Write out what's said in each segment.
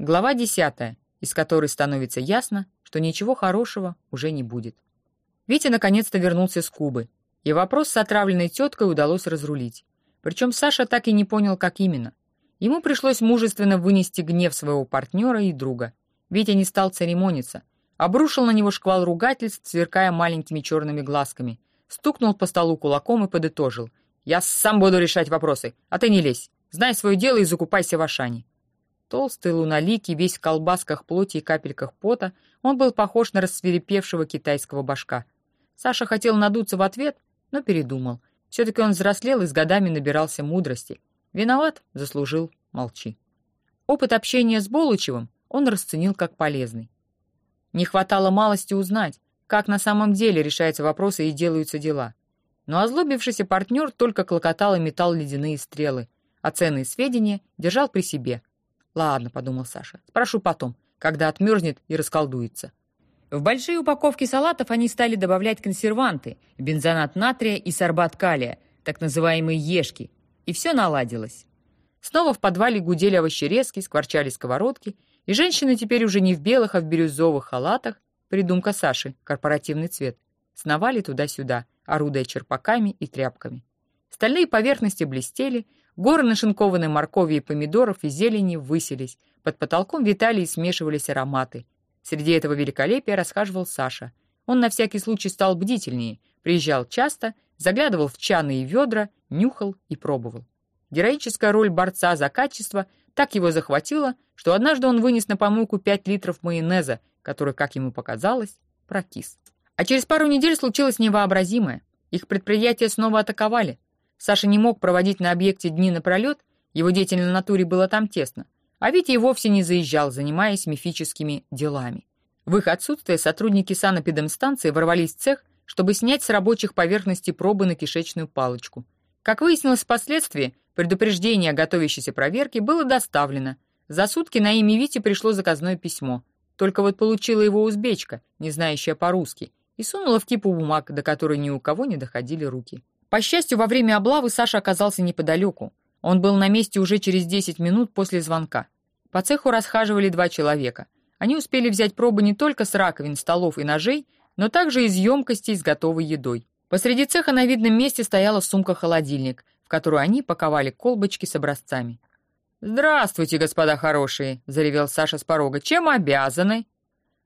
Глава 10, из которой становится ясно, что ничего хорошего уже не будет. Витя наконец-то вернулся с Кубы, и вопрос с отравленной теткой удалось разрулить. Причем Саша так и не понял, как именно. Ему пришлось мужественно вынести гнев своего партнера и друга. Витя не стал церемониться, обрушил на него шквал ругательств, сверкая маленькими черными глазками, стукнул по столу кулаком и подытожил. «Я сам буду решать вопросы, а ты не лезь. Знай свое дело и закупайся в Ашане». Толстый, луноликий, весь в колбасках плоти и капельках пота, он был похож на рассверепевшего китайского башка. Саша хотел надуться в ответ, но передумал. Все-таки он взрослел и с годами набирался мудрости. Виноват, заслужил, молчи. Опыт общения с Болучевым он расценил как полезный. Не хватало малости узнать, как на самом деле решаются вопросы и делаются дела. Но озлобившийся партнер только клокотал и метал ледяные стрелы, а ценные сведения держал при себе. «Ладно», — подумал Саша, — «спрошу потом, когда отмерзнет и расколдуется». В большие упаковки салатов они стали добавлять консерванты, бензонат натрия и сорбат калия, так называемые ешки, и все наладилось. Снова в подвале гудели овощерезки, скворчали сковородки, и женщины теперь уже не в белых, а в бирюзовых халатах, придумка Саши, корпоративный цвет, сновали туда-сюда, орудуя черпаками и тряпками. Стальные поверхности блестели, горы нашинкованной моркови и помидоров и зелени высились, под потолком витали и смешивались ароматы. Среди этого великолепия расхаживал Саша. Он на всякий случай стал бдительнее, приезжал часто, заглядывал в чаны и ведра, нюхал и пробовал. Героическая роль борца за качество так его захватила, что однажды он вынес на помойку 5 литров майонеза, который, как ему показалось, прокис. А через пару недель случилось невообразимое. Их предприятие снова атаковали. Саша не мог проводить на объекте дни напролет, его деятельной натуре было там тесно, а Витя и вовсе не заезжал, занимаясь мифическими делами. В их отсутствие сотрудники санэпидемстанции ворвались в цех, чтобы снять с рабочих поверхностей пробы на кишечную палочку. Как выяснилось впоследствии, предупреждение о готовящейся проверке было доставлено. За сутки на имя Вити пришло заказное письмо. Только вот получила его узбечка, не знающая по-русски, и сунула в кипу бумаг, до которой ни у кого не доходили руки. По счастью, во время облавы Саша оказался неподалеку. Он был на месте уже через 10 минут после звонка. По цеху расхаживали два человека. Они успели взять пробы не только с раковин, столов и ножей, но также из емкостей с готовой едой. Посреди цеха на видном месте стояла сумка-холодильник, в которую они паковали колбочки с образцами. «Здравствуйте, господа хорошие!» — заревел Саша с порога. «Чем обязаны?»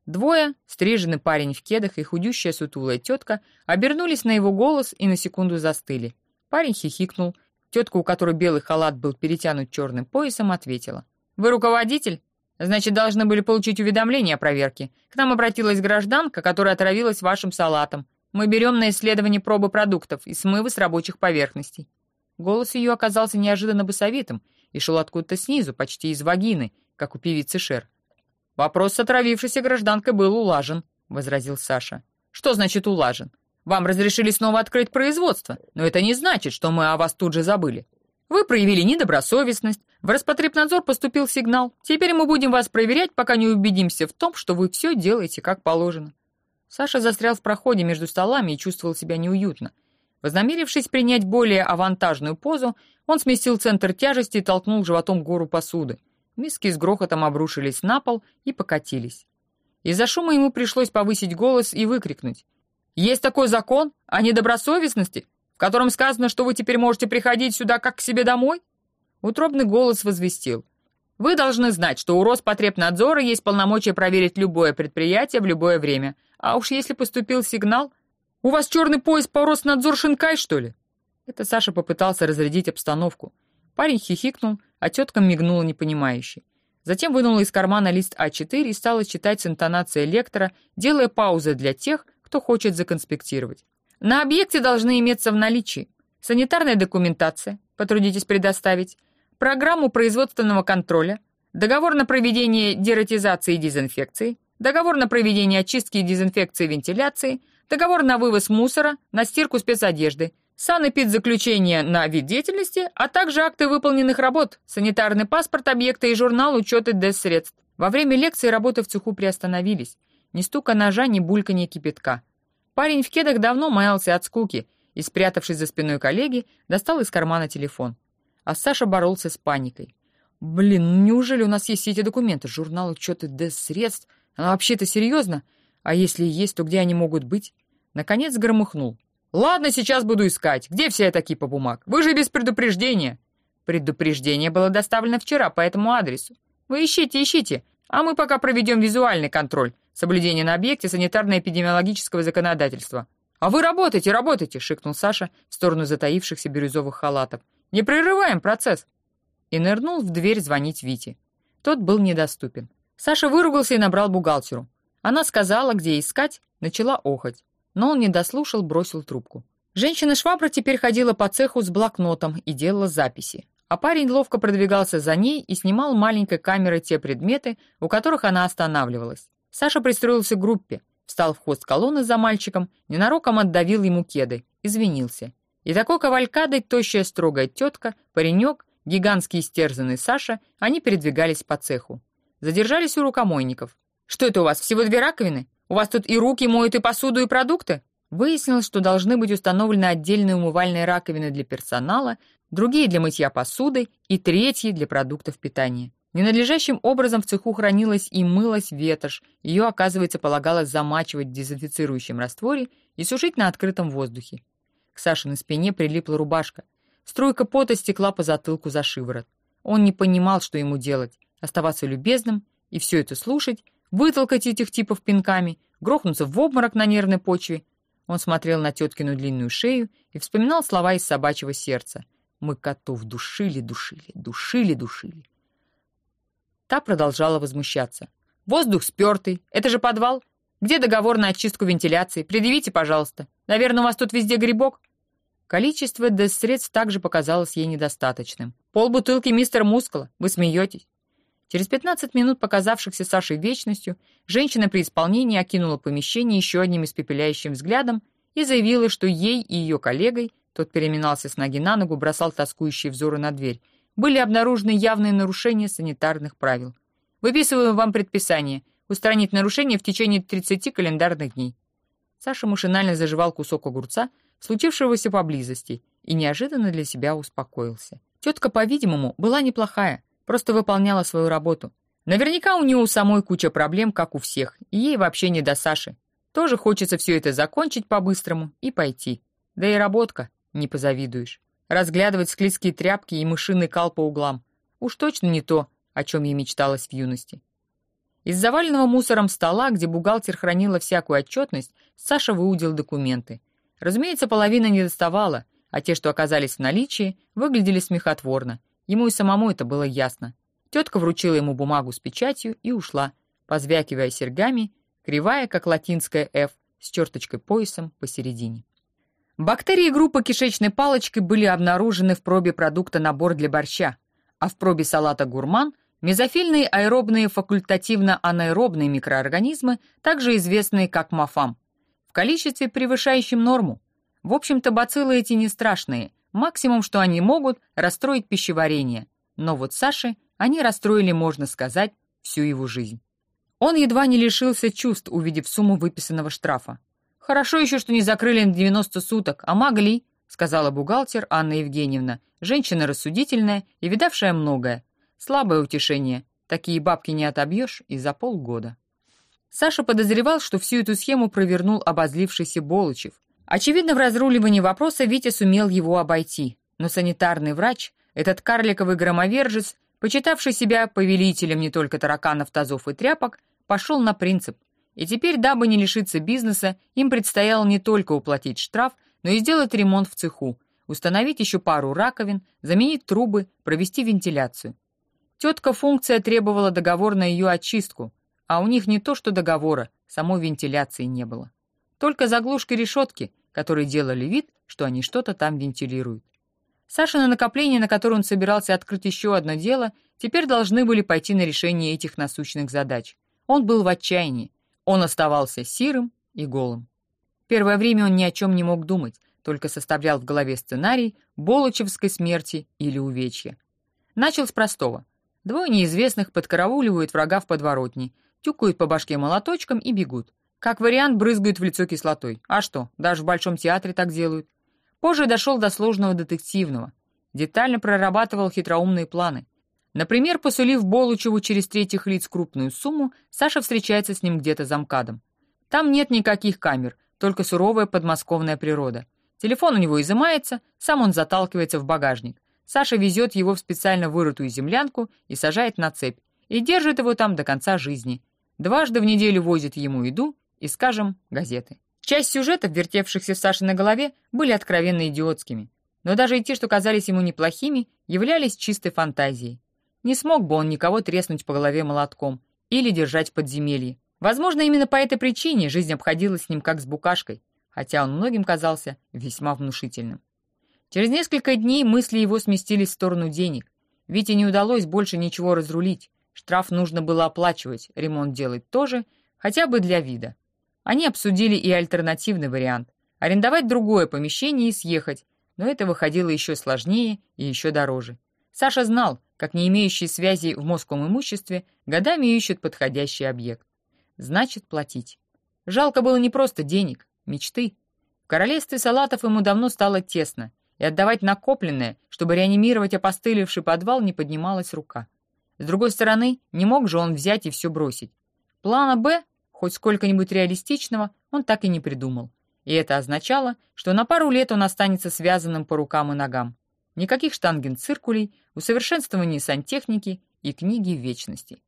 Двое, стриженный парень в кедах и худющая сутулая тетка, обернулись на его голос и на секунду застыли. Парень хихикнул. Тетка, у которой белый халат был перетянут черным поясом, ответила. «Вы руководитель? Значит, должны были получить уведомление о проверке. К нам обратилась гражданка, которая отравилась вашим салатом. Мы берем на исследование пробы продуктов и смывы с рабочих поверхностей». Голос ее оказался неожиданно басовитым и шел откуда-то снизу, почти из вагины, как у певицы Шер. «Вопрос с отравившейся гражданкой был улажен», — возразил Саша. «Что значит улажен? Вам разрешили снова открыть производство, но это не значит, что мы о вас тут же забыли. Вы проявили недобросовестность, в Роспотребнадзор поступил сигнал. Теперь мы будем вас проверять, пока не убедимся в том, что вы все делаете как положено». Саша застрял в проходе между столами и чувствовал себя неуютно. Вознамерившись принять более авантажную позу, он сместил центр тяжести и толкнул животом гору посуды. Миски с грохотом обрушились на пол и покатились. Из-за шума ему пришлось повысить голос и выкрикнуть. «Есть такой закон о недобросовестности, в котором сказано, что вы теперь можете приходить сюда как к себе домой?» Утробный голос возвестил. «Вы должны знать, что у Роспотребнадзора есть полномочия проверить любое предприятие в любое время. А уж если поступил сигнал... У вас черный пояс по Роснадзор Шинкай, что ли?» Это Саша попытался разрядить обстановку. Парень хихикнул, а тетка мигнула непонимающе. Затем вынула из кармана лист А4 и стала читать с интонацией лектора, делая паузы для тех, кто хочет законспектировать. На объекте должны иметься в наличии санитарная документация, потрудитесь предоставить, программу производственного контроля, договор на проведение дератизации и дезинфекции, договор на проведение очистки и дезинфекции вентиляции, договор на вывоз мусора, на стирку спецодежды, санэпидзаключение на вид деятельности, а также акты выполненных работ, санитарный паспорт объекта и журнал учета средств. Во время лекции работы в цеху приостановились. Ни стука ножа, ни бульканье кипятка. Парень в кедах давно маялся от скуки и, спрятавшись за спиной коллеги, достал из кармана телефон. А Саша боролся с паникой. Блин, ну неужели у нас есть все эти документы? Журнал учета средств? Она вообще-то серьезно? А если и есть, то где они могут быть? Наконец громыхнул. «Ладно, сейчас буду искать. Где вся эта кипа бумаг? Вы же без предупреждения». «Предупреждение было доставлено вчера по этому адресу. Вы ищите, ищите, а мы пока проведем визуальный контроль, соблюдение на объекте санитарно-эпидемиологического законодательства». «А вы работайте, работайте!» — шикнул Саша в сторону затаившихся бирюзовых халатов. «Не прерываем процесс!» И нырнул в дверь звонить Вите. Тот был недоступен. Саша выругался и набрал бухгалтеру. Она сказала, где искать, начала охоть. Но он не дослушал, бросил трубку. Женщина-швабра теперь ходила по цеху с блокнотом и делала записи. А парень ловко продвигался за ней и снимал маленькой камерой те предметы, у которых она останавливалась. Саша пристроился к группе, встал в хвост колонны за мальчиком, ненароком отдавил ему кеды, извинился. И такой кавалькадой тощая строгая тетка, паренек, гигантский истерзанный Саша, они передвигались по цеху. Задержались у рукомойников. «Что это у вас, всего две раковины? У вас тут и руки моют, и посуду, и продукты?» Выяснилось, что должны быть установлены отдельные умывальные раковины для персонала, другие для мытья посуды и третьи для продуктов питания. Ненадлежащим образом в цеху хранилась и мылась ветошь, ее, оказывается, полагалось замачивать в дезинфицирующем растворе и сушить на открытом воздухе. К Сашиной спине прилипла рубашка. Струйка пота стекла по затылку за шиворот. Он не понимал, что ему делать, оставаться любезным и все это слушать, вытолкать этих типов пинками, грохнуться в обморок на нервной почве. Он смотрел на теткину длинную шею и вспоминал слова из собачьего сердца. «Мы котов душили, душили, душили, душили». Та продолжала возмущаться. «Воздух спертый. Это же подвал. Где договор на очистку вентиляции? Предъявите, пожалуйста. Наверное, у вас тут везде грибок?» Количество средств также показалось ей недостаточным. «Пол бутылки мистер Мускула. Вы смеетесь?» Через 15 минут, показавшихся Сашей вечностью, женщина при исполнении окинула помещение еще одним испепеляющим взглядом и заявила, что ей и ее коллегой, тот переминался с ноги на ногу, бросал тоскующие взоры на дверь, были обнаружены явные нарушения санитарных правил. Выписываю вам предписание устранить нарушение в течение 30 календарных дней. Саша машинально заживал кусок огурца, случившегося поблизости, и неожиданно для себя успокоился. Тетка, по-видимому, была неплохая, Просто выполняла свою работу. Наверняка у нее у самой куча проблем, как у всех, и ей вообще не до Саши. Тоже хочется все это закончить по-быстрому и пойти. Да и работка, не позавидуешь. Разглядывать склизкие тряпки и мышиный кал по углам. Уж точно не то, о чем ей мечталось в юности. Из заваленного мусором стола, где бухгалтер хранила всякую отчетность, Саша выудил документы. Разумеется, половина не доставала, а те, что оказались в наличии, выглядели смехотворно — Ему и самому это было ясно. Тетка вручила ему бумагу с печатью и ушла, позвякивая серьгами, кривая, как латинская «F», с черточкой поясом посередине. Бактерии группы кишечной палочки были обнаружены в пробе продукта набор для борща, а в пробе салата «Гурман» мезофильные аэробные факультативно-анаэробные микроорганизмы, также известные как мафам, в количестве превышающем норму. В общем-то, бациллы эти не страшные – Максимум, что они могут, расстроить пищеварение. Но вот Саше они расстроили, можно сказать, всю его жизнь. Он едва не лишился чувств, увидев сумму выписанного штрафа. «Хорошо еще, что не закрыли на 90 суток, а могли», сказала бухгалтер Анна Евгеньевна, женщина рассудительная и видавшая многое. Слабое утешение. Такие бабки не отобьешь и за полгода. Саша подозревал, что всю эту схему провернул обозлившийся Болычев, Очевидно, в разруливании вопроса Витя сумел его обойти, но санитарный врач, этот карликовый громовержец, почитавший себя повелителем не только тараканов, тазов и тряпок, пошел на принцип. И теперь, дабы не лишиться бизнеса, им предстояло не только уплатить штраф, но и сделать ремонт в цеху, установить еще пару раковин, заменить трубы, провести вентиляцию. Тетка функция требовала договор на ее очистку, а у них не то что договора, самой вентиляции не было. Только заглушки решетки, которые делали вид, что они что-то там вентилируют. Сашины накопления, на которые он собирался открыть еще одно дело, теперь должны были пойти на решение этих насущных задач. Он был в отчаянии. Он оставался сирым и голым. Первое время он ни о чем не мог думать, только составлял в голове сценарий Болочевской смерти или увечья. Начал с простого. Двое неизвестных подкарауливают врага в подворотне, тюкают по башке молоточком и бегут. Как вариант, брызгают в лицо кислотой. А что, даже в Большом театре так делают. Позже дошел до сложного детективного. Детально прорабатывал хитроумные планы. Например, посулив Болучеву через третьих лиц крупную сумму, Саша встречается с ним где-то за МКАДом. Там нет никаких камер, только суровая подмосковная природа. Телефон у него изымается, сам он заталкивается в багажник. Саша везет его в специально вырытую землянку и сажает на цепь, и держит его там до конца жизни. Дважды в неделю возит ему еду и, скажем, газеты. Часть сюжетов, вертевшихся в на голове, были откровенно идиотскими. Но даже и те, что казались ему неплохими, являлись чистой фантазией. Не смог бы он никого треснуть по голове молотком или держать в подземелье. Возможно, именно по этой причине жизнь обходилась с ним как с букашкой, хотя он многим казался весьма внушительным. Через несколько дней мысли его сместились в сторону денег. Вите не удалось больше ничего разрулить. Штраф нужно было оплачивать, ремонт делать тоже, хотя бы для вида. Они обсудили и альтернативный вариант — арендовать другое помещение и съехать, но это выходило еще сложнее и еще дороже. Саша знал, как не имеющие связи в московом имуществе годами ищут подходящий объект. Значит, платить. Жалко было не просто денег, мечты. В королевстве салатов ему давно стало тесно, и отдавать накопленное, чтобы реанимировать опостылевший подвал, не поднималась рука. С другой стороны, не мог же он взять и все бросить. Плана «Б» хоть сколько-нибудь реалистичного, он так и не придумал. И это означало, что на пару лет он останется связанным по рукам и ногам. Никаких штангенциркулей, усовершенствований сантехники и книги вечности.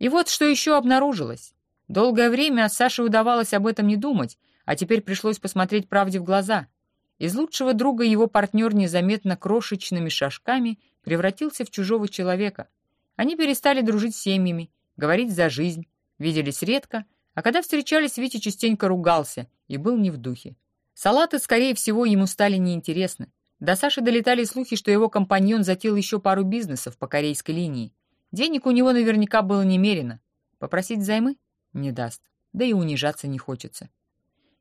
И вот что еще обнаружилось. Долгое время Саше удавалось об этом не думать, а теперь пришлось посмотреть правде в глаза. Из лучшего друга его партнер незаметно крошечными шажками превратился в чужого человека. Они перестали дружить семьями, говорить за жизнь, виделись редко, а когда встречались, Витя частенько ругался и был не в духе. Салаты, скорее всего, ему стали неинтересны. До Саши долетали слухи, что его компаньон затеял еще пару бизнесов по корейской линии. Денег у него наверняка было немерено. Попросить займы? Не даст. Да и унижаться не хочется.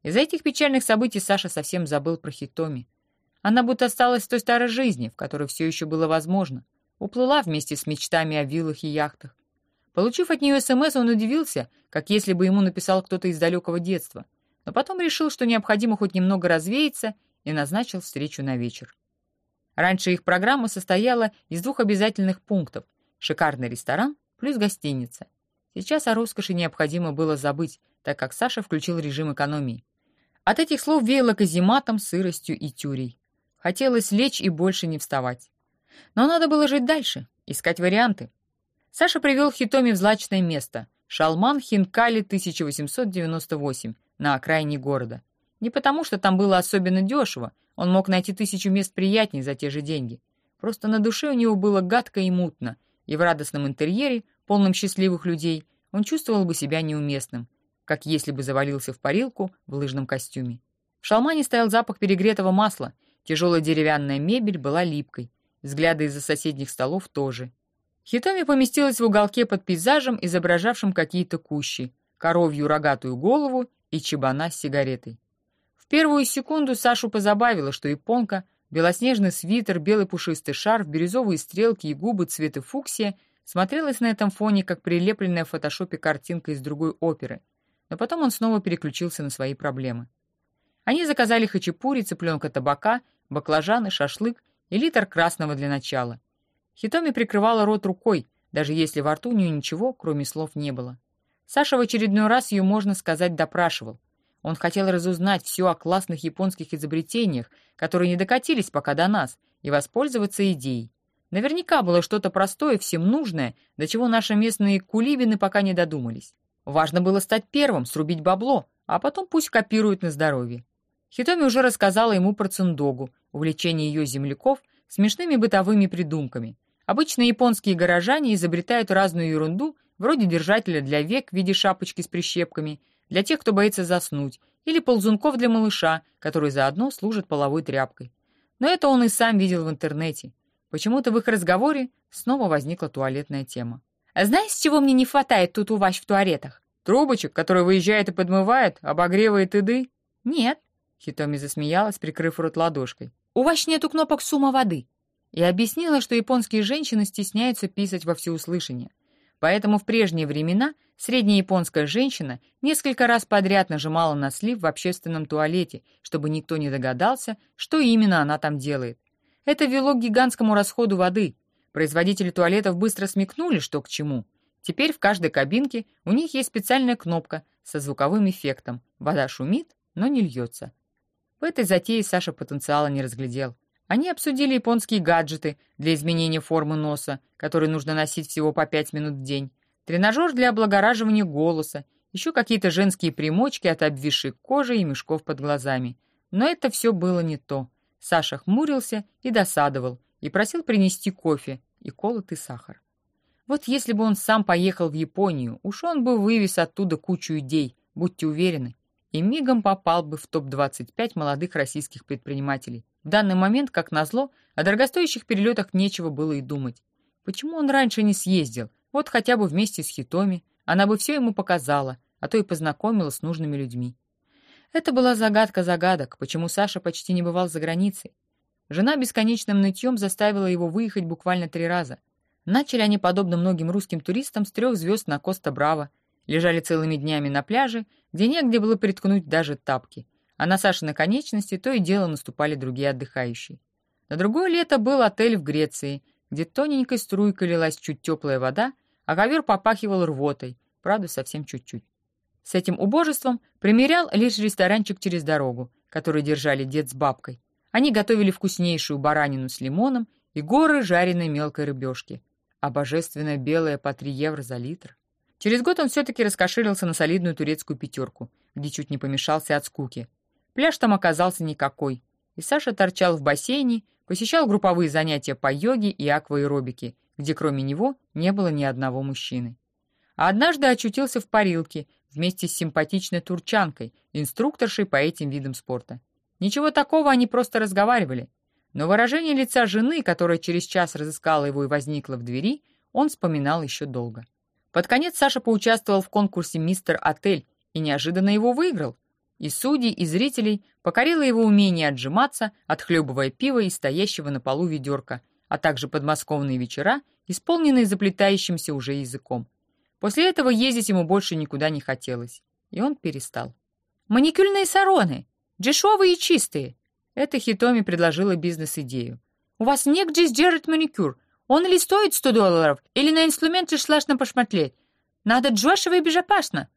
Из-за этих печальных событий Саша совсем забыл про Хитоми. Она будто осталась в той старой жизни, в которой все еще было возможно. Уплыла вместе с мечтами о виллах и яхтах. Получив от нее СМС, он удивился, как если бы ему написал кто-то из далекого детства, но потом решил, что необходимо хоть немного развеяться, и назначил встречу на вечер. Раньше их программа состояла из двух обязательных пунктов — шикарный ресторан плюс гостиница. Сейчас о роскоши необходимо было забыть, так как Саша включил режим экономии. От этих слов веяло казематом, сыростью и тюрей. Хотелось лечь и больше не вставать. Но надо было жить дальше, искать варианты. Саша привел Хитоми в злачное место — Шалман Хинкали 1898 на окраине города. Не потому, что там было особенно дешево, он мог найти тысячу мест приятней за те же деньги. Просто на душе у него было гадко и мутно, и в радостном интерьере, полном счастливых людей, он чувствовал бы себя неуместным, как если бы завалился в парилку в лыжном костюме. В шалмане стоял запах перегретого масла, тяжелая деревянная мебель была липкой, взгляды из-за соседних столов тоже. Хитоми поместилась в уголке под пейзажем, изображавшим какие-то кущи, коровью рогатую голову и чебана с сигаретой. В первую секунду Сашу позабавило, что японка, белоснежный свитер, белый пушистый шарф, бирюзовые стрелки и губы цвета фуксия смотрелась на этом фоне, как прилепленная в фотошопе картинка из другой оперы. Но потом он снова переключился на свои проблемы. Они заказали хачапури, цыпленка табака, баклажаны, шашлык и литр красного для начала — Хитоми прикрывала рот рукой, даже если во рту у нее ничего, кроме слов, не было. Саша в очередной раз ее, можно сказать, допрашивал. Он хотел разузнать все о классных японских изобретениях, которые не докатились пока до нас, и воспользоваться идеей. Наверняка было что-то простое, всем нужное, до чего наши местные кулибины пока не додумались. Важно было стать первым, срубить бабло, а потом пусть копируют на здоровье. Хитоми уже рассказала ему про циндогу, увлечение ее земляков смешными бытовыми придумками — Обычно японские горожане изобретают разную ерунду, вроде держателя для век в виде шапочки с прищепками, для тех, кто боится заснуть, или ползунков для малыша, которые заодно служат половой тряпкой. Но это он и сам видел в интернете. Почему-то в их разговоре снова возникла туалетная тема. «А знаешь, чего мне не хватает тут у вас в туалетах?» «Трубочек, который выезжает и подмывает, обогревает еды?» «Нет», — Хитоми засмеялась, прикрыв рот ладошкой. «У вас нету кнопок сумма воды и объяснила, что японские женщины стесняются писать во всеуслышание. Поэтому в прежние времена средняя японская женщина несколько раз подряд нажимала на слив в общественном туалете, чтобы никто не догадался, что именно она там делает. Это вело к гигантскому расходу воды. Производители туалетов быстро смекнули, что к чему. Теперь в каждой кабинке у них есть специальная кнопка со звуковым эффектом. Вода шумит, но не льется. В этой затее Саша потенциала не разглядел. Они обсудили японские гаджеты для изменения формы носа, которые нужно носить всего по пять минут в день, тренажер для облагораживания голоса, еще какие-то женские примочки от обвисшей кожи и мешков под глазами. Но это все было не то. Саша хмурился и досадовал, и просил принести кофе и колотый сахар. Вот если бы он сам поехал в Японию, уж он бы вывез оттуда кучу идей, будьте уверены, и мигом попал бы в топ-25 молодых российских предпринимателей. В данный момент, как назло, о дорогостоящих перелетах нечего было и думать. Почему он раньше не съездил? Вот хотя бы вместе с Хитоми. Она бы все ему показала, а то и познакомила с нужными людьми. Это была загадка загадок, почему Саша почти не бывал за границей. Жена бесконечным нытьем заставила его выехать буквально три раза. Начали они, подобно многим русским туристам, с трех звезд на Коста-Браво, лежали целыми днями на пляже, где негде было приткнуть даже тапки, а на Сашиной конечности то и дело наступали другие отдыхающие. На другое лето был отель в Греции, где тоненькой струйкой лилась чуть теплая вода, а ковер попахивал рвотой, правда, совсем чуть-чуть. С этим убожеством примерял лишь ресторанчик через дорогу, который держали дед с бабкой. Они готовили вкуснейшую баранину с лимоном и горы жареной мелкой рыбешки, а божественная белая по 3 евро за литр. Через год он все-таки раскошелился на солидную турецкую пятерку, где чуть не помешался от скуки. Пляж там оказался никакой, и Саша торчал в бассейне, посещал групповые занятия по йоге и акваэробике, где кроме него не было ни одного мужчины. А однажды очутился в парилке вместе с симпатичной турчанкой, инструкторшей по этим видам спорта. Ничего такого, они просто разговаривали. Но выражение лица жены, которая через час разыскала его и возникла в двери, он вспоминал еще долго. Под конец Саша поучаствовал в конкурсе «Мистер Отель» и неожиданно его выиграл. И судей, и зрителей покорило его умение отжиматься, отхлебывая пиво из стоящего на полу ведерка, а также подмосковные вечера, исполненные заплетающимся уже языком. После этого ездить ему больше никуда не хотелось, и он перестал. «Маникюрные сароны! Дешевые и чистые!» Это Хитоми предложила бизнес-идею. «У вас негде сделать маникюр. Он или стоит 100 долларов, или на инструменты шлашно пошмотреть. Надо дешево и безопасно».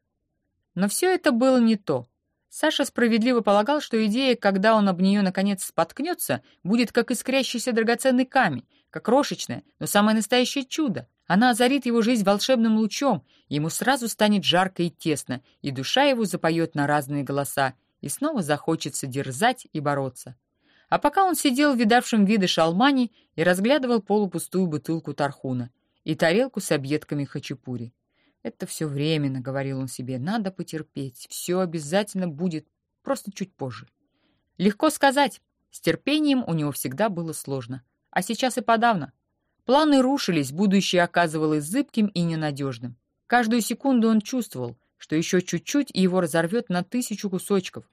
Но все это было не то. Саша справедливо полагал, что идея, когда он об нее наконец споткнется, будет как искрящийся драгоценный камень, как крошечное, но самое настоящее чудо. Она озарит его жизнь волшебным лучом, ему сразу станет жарко и тесно, и душа его запоет на разные голоса, и снова захочется дерзать и бороться. А пока он сидел в видавшем виды шалмане и разглядывал полупустую бутылку тархуна и тарелку с объедками хачапури. «Это все временно», — говорил он себе, — «надо потерпеть, все обязательно будет, просто чуть позже». Легко сказать, с терпением у него всегда было сложно, а сейчас и подавно. Планы рушились, будущее оказывалось зыбким и ненадежным. Каждую секунду он чувствовал, что еще чуть-чуть и его разорвет на тысячу кусочков.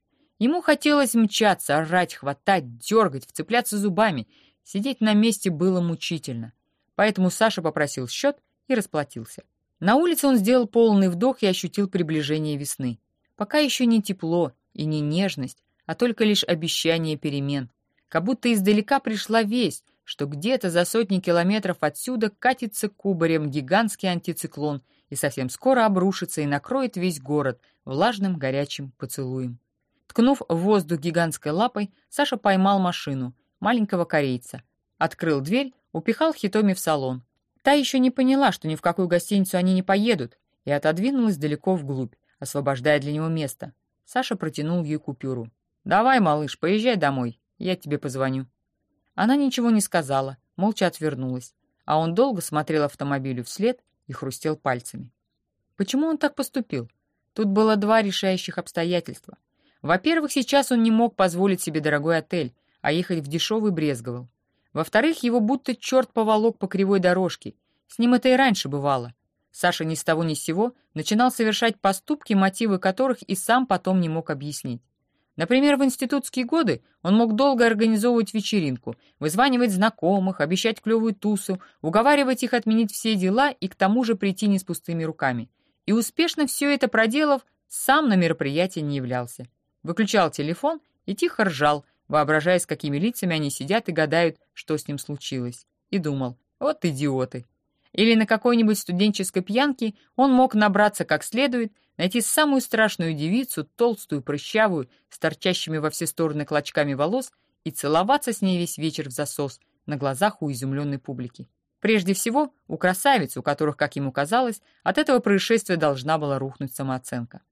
Ему хотелось мчаться, орать, хватать, дергать, вцепляться зубами. Сидеть на месте было мучительно. Поэтому Саша попросил счет и расплатился. На улице он сделал полный вдох и ощутил приближение весны. Пока еще не тепло и не нежность, а только лишь обещание перемен. Как будто издалека пришла весть, что где-то за сотни километров отсюда катится кубарем гигантский антициклон и совсем скоро обрушится и накроет весь город влажным горячим поцелуем. Ткнув в воздух гигантской лапой, Саша поймал машину, маленького корейца. Открыл дверь, упихал Хитоми в салон. Та еще не поняла, что ни в какую гостиницу они не поедут, и отодвинулась далеко вглубь, освобождая для него место. Саша протянул ей купюру. «Давай, малыш, поезжай домой, я тебе позвоню». Она ничего не сказала, молча отвернулась, а он долго смотрел автомобилю вслед и хрустел пальцами. Почему он так поступил? Тут было два решающих обстоятельства. Во-первых, сейчас он не мог позволить себе дорогой отель, а ехать в дешевый брезговал. Во-вторых, его будто черт поволок по кривой дорожке. С ним это и раньше бывало. Саша ни с того ни с сего начинал совершать поступки, мотивы которых и сам потом не мог объяснить. Например, в институтские годы он мог долго организовывать вечеринку, вызванивать знакомых, обещать клевую тусу, уговаривать их отменить все дела и к тому же прийти не с пустыми руками. И успешно все это проделав, сам на мероприятие не являлся. Выключал телефон и тихо ржал, воображая, с какими лицами они сидят и гадают, что с ним случилось. И думал, Вот идиоты. Или на какой-нибудь студенческой пьянке он мог набраться как следует, найти самую страшную девицу, толстую, прыщавую, с торчащими во все стороны клочками волос, и целоваться с ней весь вечер в засос на глазах у изумленной публики. Прежде всего, у красавиц, у которых, как ему казалось, от этого происшествия должна была рухнуть самооценка.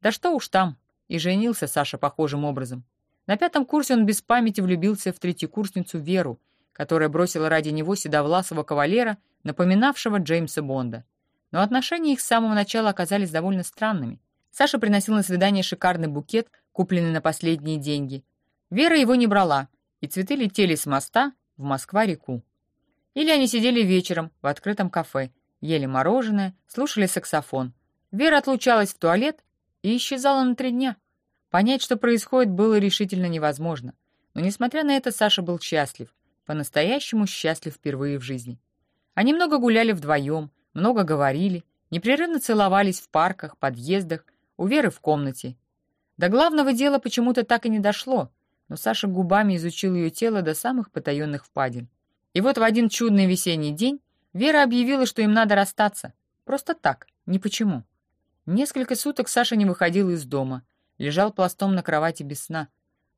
Да что уж там, и женился Саша похожим образом. На пятом курсе он без памяти влюбился в третьекурсницу Веру, которая бросила ради него седовласого кавалера, напоминавшего Джеймса Бонда. Но отношения их с самого начала оказались довольно странными. Саша приносил на свидание шикарный букет, купленный на последние деньги. Вера его не брала, и цветы летели с моста в Москва-реку. Или они сидели вечером в открытом кафе, ели мороженое, слушали саксофон. Вера отлучалась в туалет и исчезала на три дня. Понять, что происходит, было решительно невозможно. Но, несмотря на это, Саша был счастлив. По-настоящему счастлив впервые в жизни. Они много гуляли вдвоем, много говорили, непрерывно целовались в парках, подъездах, у Веры в комнате. До главного дела почему-то так и не дошло, но Саша губами изучил ее тело до самых потаенных впадин. И вот в один чудный весенний день Вера объявила, что им надо расстаться. Просто так, ни почему. Несколько суток Саша не выходил из дома, лежал пластом на кровати без сна.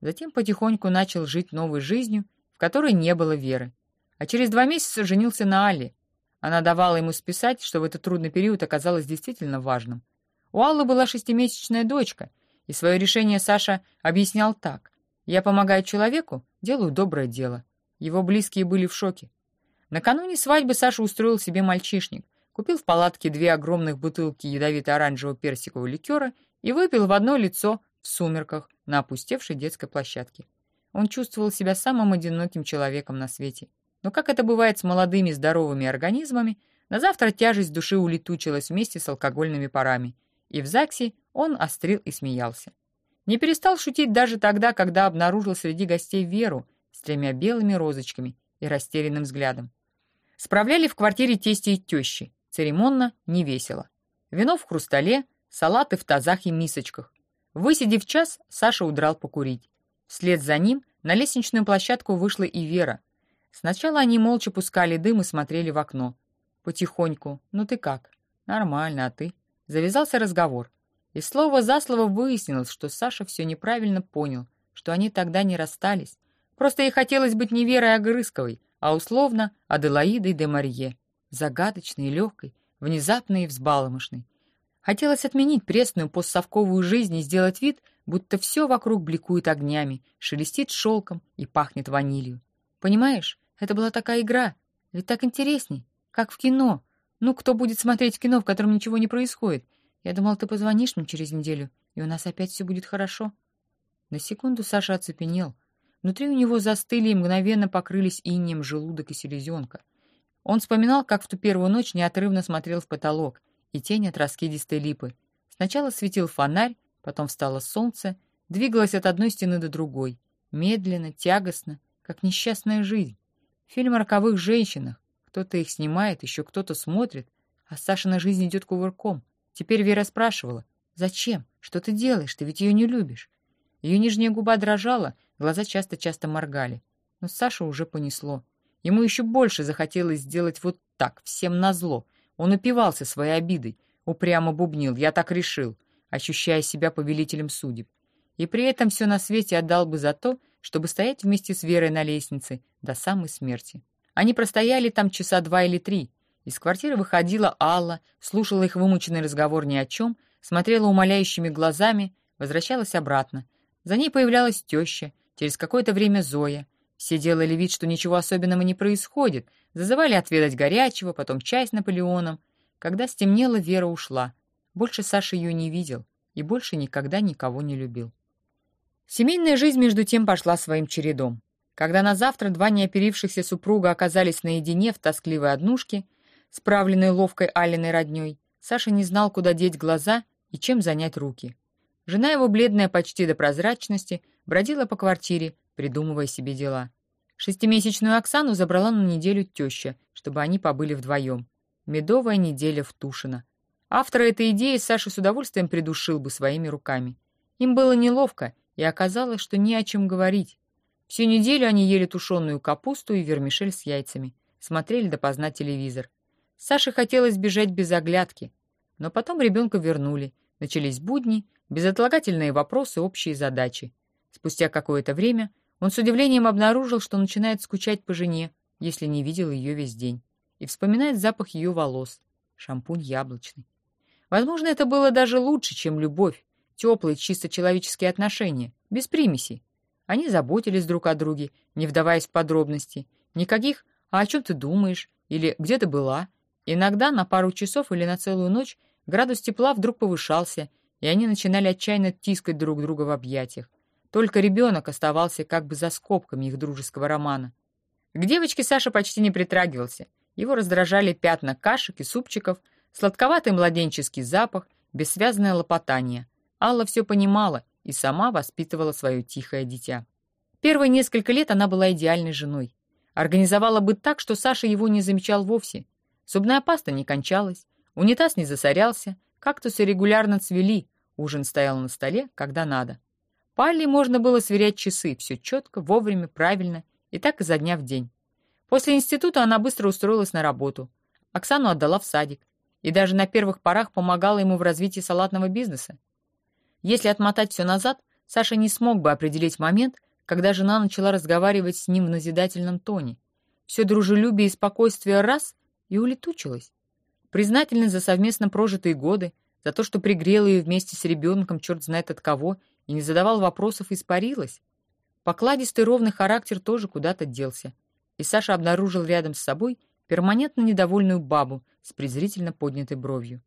Затем потихоньку начал жить новой жизнью, в которой не было веры. А через два месяца женился на Алле. Она давала ему списать, что в этот трудный период оказалось действительно важным. У Аллы была шестимесячная дочка, и свое решение Саша объяснял так. «Я помогаю человеку, делаю доброе дело». Его близкие были в шоке. Накануне свадьбы Саша устроил себе мальчишник, купил в палатке две огромных бутылки ядовито-оранжевого персикового ликера и выпил в одно лицо в сумерках на опустевшей детской площадке. Он чувствовал себя самым одиноким человеком на свете. Но как это бывает с молодыми здоровыми организмами, на завтра тяжесть души улетучилась вместе с алкогольными парами, и в ЗАГСе он острил и смеялся. Не перестал шутить даже тогда, когда обнаружил среди гостей Веру с тремя белыми розочками и растерянным взглядом. Справляли в квартире тести и тещи, церемонно, невесело. Вино в хрустале, салаты в тазах и мисочках. Высидев час, Саша удрал покурить. Вслед за ним на лестничную площадку вышла и Вера. Сначала они молча пускали дым и смотрели в окно. Потихоньку. «Ну ты как?» «Нормально, а ты?» Завязался разговор. И слово за слово выяснилось, что Саша все неправильно понял, что они тогда не расстались. Просто ей хотелось быть не Верой Огрызковой, а условно Аделаидой де Марье. Загадочной, легкой, внезапной и взбаломышной. Хотелось отменить пресную постсовковую жизнь и сделать вид, будто все вокруг бликует огнями, шелестит шелком и пахнет ванилью. Понимаешь, это была такая игра, ведь так интересней, как в кино. Ну, кто будет смотреть кино, в котором ничего не происходит? Я думал, ты позвонишь мне через неделю, и у нас опять все будет хорошо. На секунду Саша оцепенел. Внутри у него застыли и мгновенно покрылись инеем желудок и селезенка. Он вспоминал, как в ту первую ночь неотрывно смотрел в потолок — и тень от раскидистой липы. Сначала светил фонарь, потом встало солнце, двигалось от одной стены до другой, медленно, тягостно, как несчастная жизнь. Фильм о роковых женщинах. Кто-то их снимает, еще кто-то смотрит, а Сашина жизнь идет кувырком. Теперь Вера спрашивала, «Зачем? Что ты делаешь? Ты ведь ее не любишь». Ее нижняя губа дрожала, глаза часто-часто моргали. Но Саша уже понесло. Ему еще больше захотелось сделать вот так, всем назло, он упивался своей обидой, упрямо бубнил «я так решил», ощущая себя повелителем судеб. И при этом все на свете отдал бы за то, чтобы стоять вместе с Верой на лестнице до самой смерти. Они простояли там часа два или три. Из квартиры выходила Алла, слушала их вымученный разговор ни о чем, смотрела умоляющими глазами, возвращалась обратно. За ней появлялась теща, через какое-то время Зоя. Все делали вид, что ничего особенного не происходит, Зазывали отведать горячего, потом чай с Наполеоном. Когда стемнело, Вера ушла. Больше Саша ее не видел и больше никогда никого не любил. Семейная жизнь, между тем, пошла своим чередом. Когда на завтра два неоперившихся супруга оказались наедине в тоскливой однушке, справленной ловкой Алиной родней, Саша не знал, куда деть глаза и чем занять руки. Жена его, бледная почти до прозрачности, бродила по квартире, придумывая себе дела. Шестимесячную Оксану забрала на неделю теща, чтобы они побыли вдвоем. Медовая неделя в Тушино. Автора этой идеи Саша с удовольствием придушил бы своими руками. Им было неловко, и оказалось, что не о чем говорить. Всю неделю они ели тушеную капусту и вермишель с яйцами. смотрели допоздна телевизор. Саше хотелось бежать без оглядки, но потом ребенка вернули, начались будни, безотлагательные вопросы, общие задачи. Спустя какое-то время он с удивлением обнаружил, что начинает скучать по жене, если не видел ее весь день, и вспоминает запах ее волос, шампунь яблочный. Возможно, это было даже лучше, чем любовь, теплые, чисто человеческие отношения, без примесей. Они заботились друг о друге, не вдаваясь в подробности. Никаких «а о чем ты думаешь?» или «где ты была?». Иногда на пару часов или на целую ночь градус тепла вдруг повышался, и они начинали отчаянно тискать друг друга в объятиях. Только ребенок оставался как бы за скобками их дружеского романа. К девочке Саша почти не притрагивался. Его раздражали пятна кашек и супчиков, сладковатый младенческий запах, бессвязное лопотание. Алла все понимала и сама воспитывала свое тихое дитя. Первые несколько лет она была идеальной женой. Организовала быт так, что Саша его не замечал вовсе. Зубная паста не кончалась, унитаз не засорялся, кактусы регулярно цвели, ужин стоял на столе, когда надо. По Алле можно было сверять часы, все четко, вовремя, правильно, и так изо дня в день. После института она быстро устроилась на работу. Оксану отдала в садик и даже на первых порах помогала ему в развитии салатного бизнеса. Если отмотать все назад, Саша не смог бы определить момент, когда жена начала разговаривать с ним в назидательном тоне. Все дружелюбие и спокойствие раз и улетучилось. Признательность за совместно прожитые годы, за то, что пригрела ее вместе с ребенком черт знает от кого и не задавал вопросов, испарилась. Покладистый ровный характер тоже куда-то делся. И Саша обнаружил рядом с собой перманентно недовольную бабу с презрительно поднятой бровью.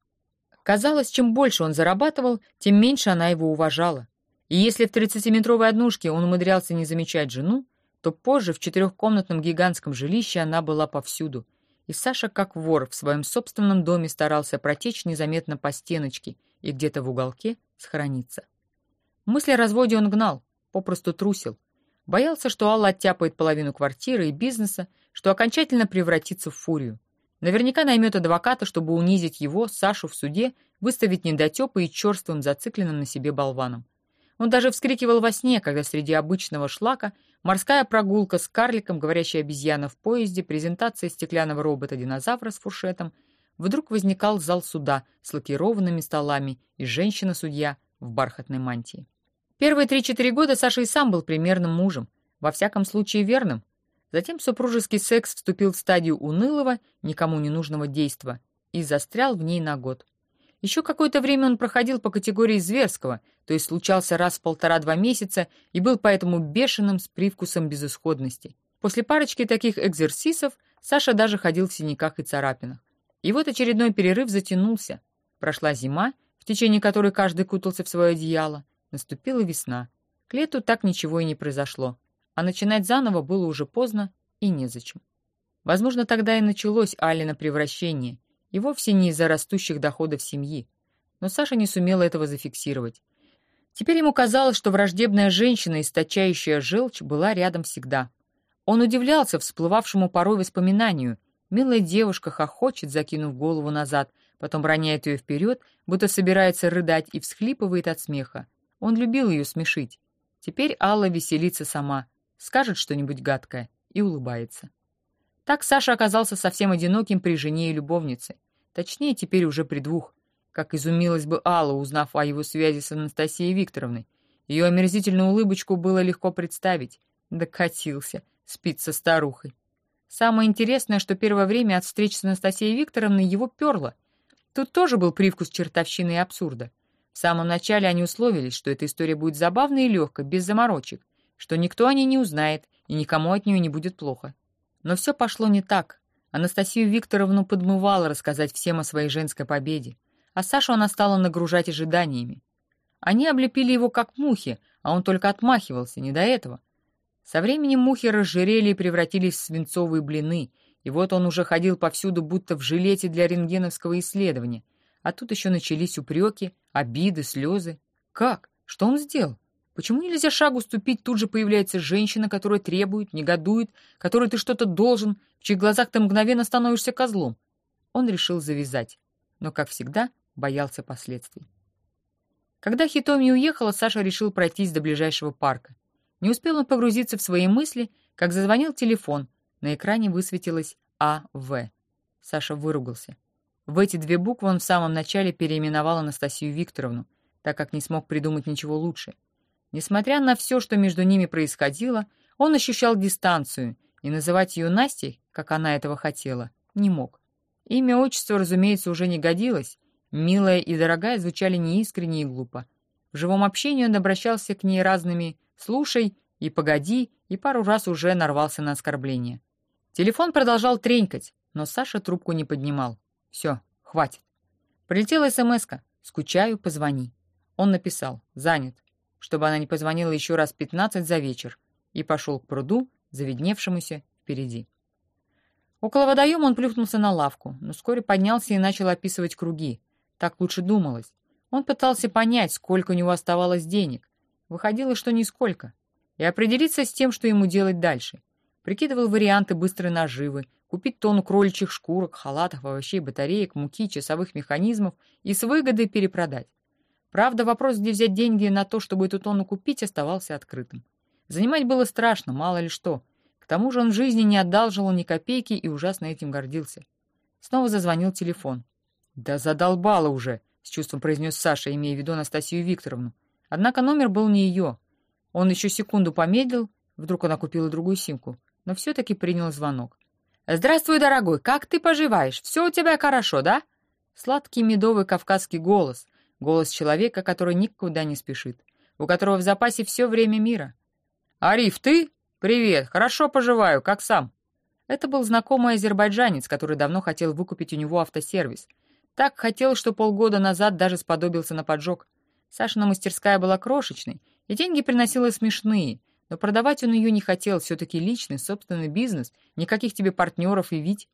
Казалось, чем больше он зарабатывал, тем меньше она его уважала. И если в тридцатиметровой однушке он умудрялся не замечать жену, то позже в четырехкомнатном гигантском жилище она была повсюду. И Саша, как вор, в своем собственном доме старался протечь незаметно по стеночке и где-то в уголке схорониться. Мысли о разводе он гнал, попросту трусил. Боялся, что Алла оттяпает половину квартиры и бизнеса, что окончательно превратится в фурию. Наверняка наймет адвоката, чтобы унизить его, Сашу, в суде, выставить недотепа и черствым зацикленным на себе болваном. Он даже вскрикивал во сне, когда среди обычного шлака морская прогулка с карликом, говорящая обезьяна в поезде, презентация стеклянного робота-динозавра с фуршетом, вдруг возникал зал суда с лакированными столами и женщина-судья в бархатной мантии. Первые три-четыре года Саша и сам был примерным мужем, во всяком случае верным, Затем супружеский секс вступил в стадию унылого, никому не нужного действа и застрял в ней на год. Еще какое-то время он проходил по категории зверского, то есть случался раз в полтора-два месяца и был поэтому бешеным с привкусом безысходности. После парочки таких экзерсисов Саша даже ходил в синяках и царапинах. И вот очередной перерыв затянулся. Прошла зима, в течение которой каждый кутался в свое одеяло. Наступила весна. К лету так ничего и не произошло а начинать заново было уже поздно и незачем. Возможно, тогда и началось Алина превращение, и вовсе не из-за растущих доходов семьи. Но Саша не сумела этого зафиксировать. Теперь ему казалось, что враждебная женщина, источающая желчь, была рядом всегда. Он удивлялся всплывавшему порой воспоминанию. Милая девушка хохочет, закинув голову назад, потом роняет ее вперед, будто собирается рыдать и всхлипывает от смеха. Он любил ее смешить. Теперь Алла веселится сама — скажет что-нибудь гадкое и улыбается. Так Саша оказался совсем одиноким при жене и любовнице. Точнее, теперь уже при двух. Как изумилась бы Алла, узнав о его связи с Анастасией Викторовной. Ее омерзительную улыбочку было легко представить. Докатился, спит со старухой. Самое интересное, что первое время от встречи с Анастасией Викторовной его перло. Тут тоже был привкус чертовщины и абсурда. В самом начале они условились, что эта история будет забавной и легкой, без заморочек что никто о ней не узнает и никому от нее не будет плохо. Но все пошло не так. Анастасию Викторовну подмывало рассказать всем о своей женской победе, а Сашу она стала нагружать ожиданиями. Они облепили его как мухи, а он только отмахивался, не до этого. Со временем мухи разжирели и превратились в свинцовые блины, и вот он уже ходил повсюду, будто в жилете для рентгеновского исследования. А тут еще начались упреки, обиды, слезы. Как? Что он сделал? Почему нельзя шагу ступить, тут же появляется женщина, которая требует, негодует, которой ты что-то должен, в чьих глазах ты мгновенно становишься козлом? Он решил завязать, но, как всегда, боялся последствий. Когда Хитоми уехала, Саша решил пройтись до ближайшего парка. Не успел он погрузиться в свои мысли, как зазвонил телефон. На экране высветилось А.В. Саша выругался. В эти две буквы он в самом начале переименовал Анастасию Викторовну, так как не смог придумать ничего лучше. Несмотря на все, что между ними происходило, он ощущал дистанцию, и называть ее Настей, как она этого хотела, не мог. Имя, отчество, разумеется, уже не годилось. Милая и дорогая звучали неискренне и глупо. В живом общении он обращался к ней разными «слушай» и «погоди», и пару раз уже нарвался на оскорбление. Телефон продолжал тренькать, но Саша трубку не поднимал. Все, хватит. Прилетела смс -ка. «Скучаю, позвони». Он написал «занят», чтобы она не позвонила еще раз пятнадцать за вечер, и пошел к пруду, заведневшемуся впереди. Около водоема он плюхнулся на лавку, но вскоре поднялся и начал описывать круги. Так лучше думалось. Он пытался понять, сколько у него оставалось денег. Выходило, что нисколько. И определиться с тем, что ему делать дальше. Прикидывал варианты быстрой наживы, купить тонну кроличьих шкурок, халатов, овощей, батареек, муки, часовых механизмов и с выгодой перепродать. Правда, вопрос, где взять деньги на то, чтобы эту тонну купить, оставался открытым. Занимать было страшно, мало ли что. К тому же он жизни не одалживал ни копейки и ужасно этим гордился. Снова зазвонил телефон. «Да задолбало уже!» — с чувством произнес Саша, имея в виду Анастасию Викторовну. Однако номер был не ее. Он еще секунду помедлил, вдруг она купила другую симку, но все-таки принял звонок. «Здравствуй, дорогой, как ты поживаешь? Все у тебя хорошо, да?» Сладкий медовый кавказский голос, голос человека, который никуда не спешит, у которого в запасе все время мира. «Ариф, ты? Привет, хорошо поживаю, как сам?» Это был знакомый азербайджанец, который давно хотел выкупить у него автосервис. Так хотел, что полгода назад даже сподобился на поджог. Сашина мастерская была крошечной, и деньги приносила смешные, но продавать он ее не хотел, все-таки личный, собственный бизнес, никаких тебе партнеров и вить.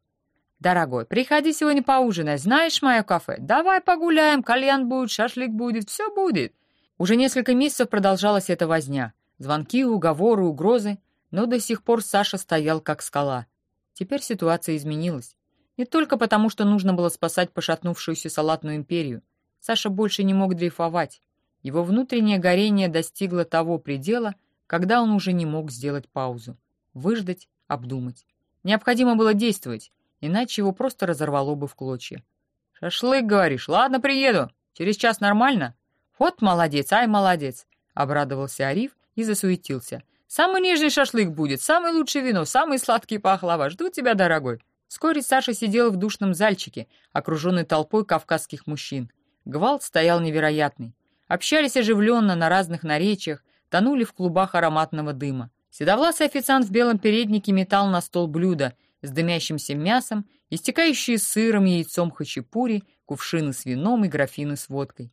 «Дорогой, приходи сегодня поужинать, знаешь мое кафе? Давай погуляем, кальян будет, шашлык будет, все будет». Уже несколько месяцев продолжалась эта возня. Звонки, уговоры, угрозы, но до сих пор Саша стоял как скала. Теперь ситуация изменилась. Не только потому, что нужно было спасать пошатнувшуюся салатную империю. Саша больше не мог дрейфовать. Его внутреннее горение достигло того предела, когда он уже не мог сделать паузу. Выждать, обдумать. Необходимо было действовать, иначе его просто разорвало бы в клочья. «Шашлык, говоришь? Ладно, приеду. Через час нормально?» «Вот молодец, ай, молодец!» — обрадовался Ариф и засуетился. «Самый нежный шашлык будет, самое лучшее вино, самые сладкие пахлава. Жду тебя, дорогой!» Вскоре Саша сидел в душном зальчике, окруженный толпой кавказских мужчин. Гвалт стоял невероятный. Общались оживленно на разных наречиях, тонули в клубах ароматного дыма. Седовласый официант в белом переднике метал на стол блюда с дымящимся мясом, истекающие сыром яйцом хачапури, кувшины с вином и графины с водкой.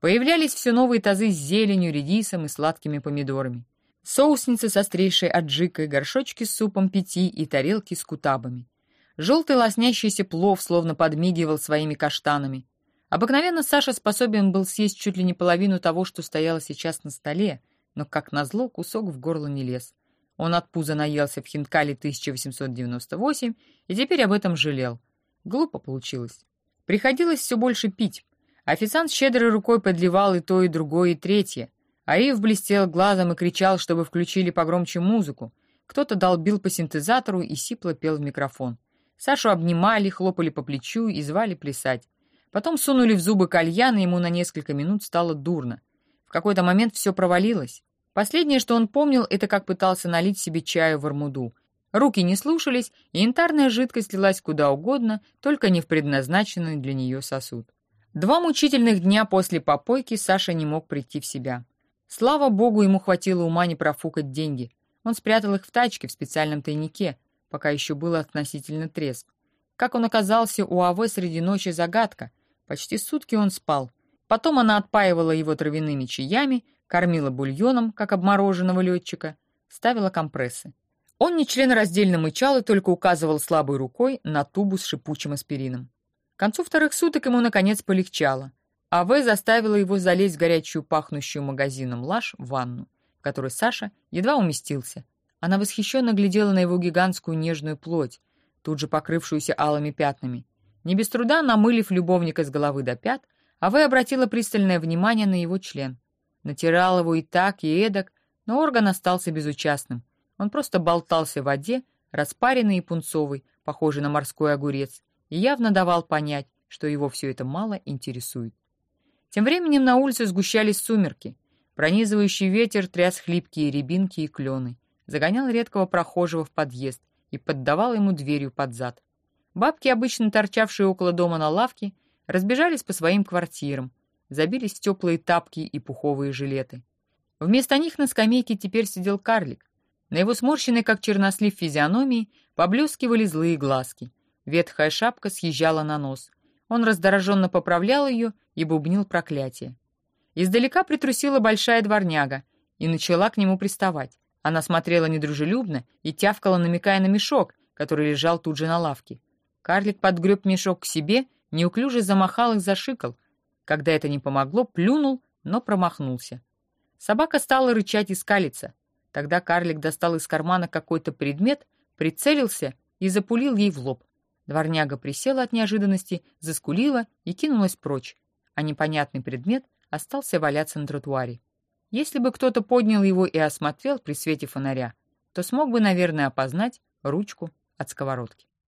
Появлялись все новые тазы с зеленью, редисом и сладкими помидорами. Соусницы с острейшей аджикой, горшочки с супом пяти и тарелки с кутабами. Желтый лоснящийся плов словно подмигивал своими каштанами. Обыкновенно Саша способен был съесть чуть ли не половину того, что стояло сейчас на столе, но, как назло, кусок в горло не лез. Он от пуза наелся в Хинкале 1898 и теперь об этом жалел. Глупо получилось. Приходилось все больше пить. Официант щедрой рукой подливал и то, и другое, и третье. Ариф блестел глазом и кричал, чтобы включили погромче музыку. Кто-то долбил по синтезатору и сипло пел в микрофон. Сашу обнимали, хлопали по плечу и звали плясать. Потом сунули в зубы кальян, и ему на несколько минут стало дурно. В какой-то момент все провалилось. Последнее, что он помнил, это как пытался налить себе чаю в армуду. Руки не слушались, и янтарная жидкость лилась куда угодно, только не в предназначенный для нее сосуд. Два мучительных дня после попойки Саша не мог прийти в себя. Слава богу, ему хватило ума не профукать деньги. Он спрятал их в тачке в специальном тайнике, пока еще был относительно трезв. Как он оказался у АВ среди ночи загадка. Почти сутки он спал. Потом она отпаивала его травяными чаями, кормила бульоном, как обмороженного летчика, ставила компрессы. Он нечленораздельно мычал и только указывал слабой рукой на тубу с шипучим аспирином. К концу вторых суток ему, наконец, полегчало. А В заставила его залезть в горячую пахнущую магазином лаж в ванну, в которой Саша едва уместился. Она восхищенно глядела на его гигантскую нежную плоть, тут же покрывшуюся алыми пятнами. Не без труда, намылив любовника с головы до пят, А В обратила пристальное внимание на его член. Натирал его и так, и эдак, но орган остался безучастным. Он просто болтался в воде, распаренный и пунцовый, похожий на морской огурец, и явно давал понять, что его все это мало интересует. Тем временем на улице сгущались сумерки. Пронизывающий ветер тряс хлипкие рябинки и клены, загонял редкого прохожего в подъезд и поддавал ему дверью под зад. Бабки, обычно торчавшие около дома на лавке, разбежались по своим квартирам, забились в теплые тапки и пуховые жилеты. Вместо них на скамейке теперь сидел карлик. На его сморщенной, как чернослив физиономии, поблескивали злые глазки. Ветхая шапка съезжала на нос. Он раздраженно поправлял ее и бубнил проклятие. Издалека притрусила большая дворняга и начала к нему приставать. Она смотрела недружелюбно и тявкала, намекая на мешок, который лежал тут же на лавке. Карлик подгреб мешок к себе, неуклюже замахал и зашикал. Когда это не помогло, плюнул, но промахнулся. Собака стала рычать и скалиться. Тогда карлик достал из кармана какой-то предмет, прицелился и запулил ей в лоб. Дворняга присела от неожиданности, заскулила и кинулась прочь, а непонятный предмет остался валяться на тротуаре. Если бы кто-то поднял его и осмотрел при свете фонаря, то смог бы, наверное, опознать ручку от сковородки.